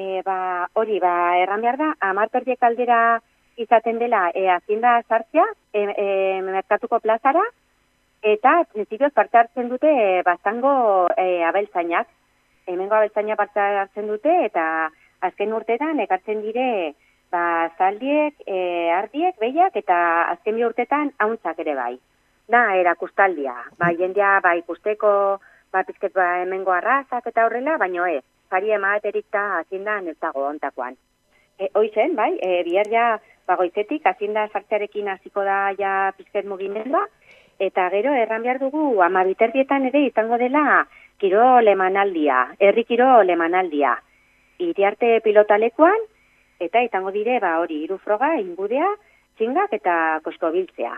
E, ba, hori, ba, erran behar da, amarterdiek aldera izaten dela e, azinda sartzea, e, e, merkatuko plazara, eta prinsipioz parte hartzen dute e, bastango e, abeltzainak. Hemengo abeltzaina parte hartzen dute, eta azken urtetan ekartzen dire ba, zaldiek, e, ardiek, behiak, eta azken bi urtetan hauntzak ere bai. Da, erakustaldia. Ba, jendea, ba, ikusteko, ba, pizket, ba, hemengo arrazak eta horrela, baino ez. Pari ematerik da azindan ez dago ontakoan. E, Hoizen, bai, e, bihar ja, bagoizetik, azinda sartzearekin hasiko da ja pizket mugimendua, eta gero erran behar dugu amabiterdietan ere izango dela kiro lemanaldia, herri kiro lemanaldia. Iriarte pilotalekuan, eta izango dire, ba hori, irufroga, inbudea, txingak eta kosko biltzea.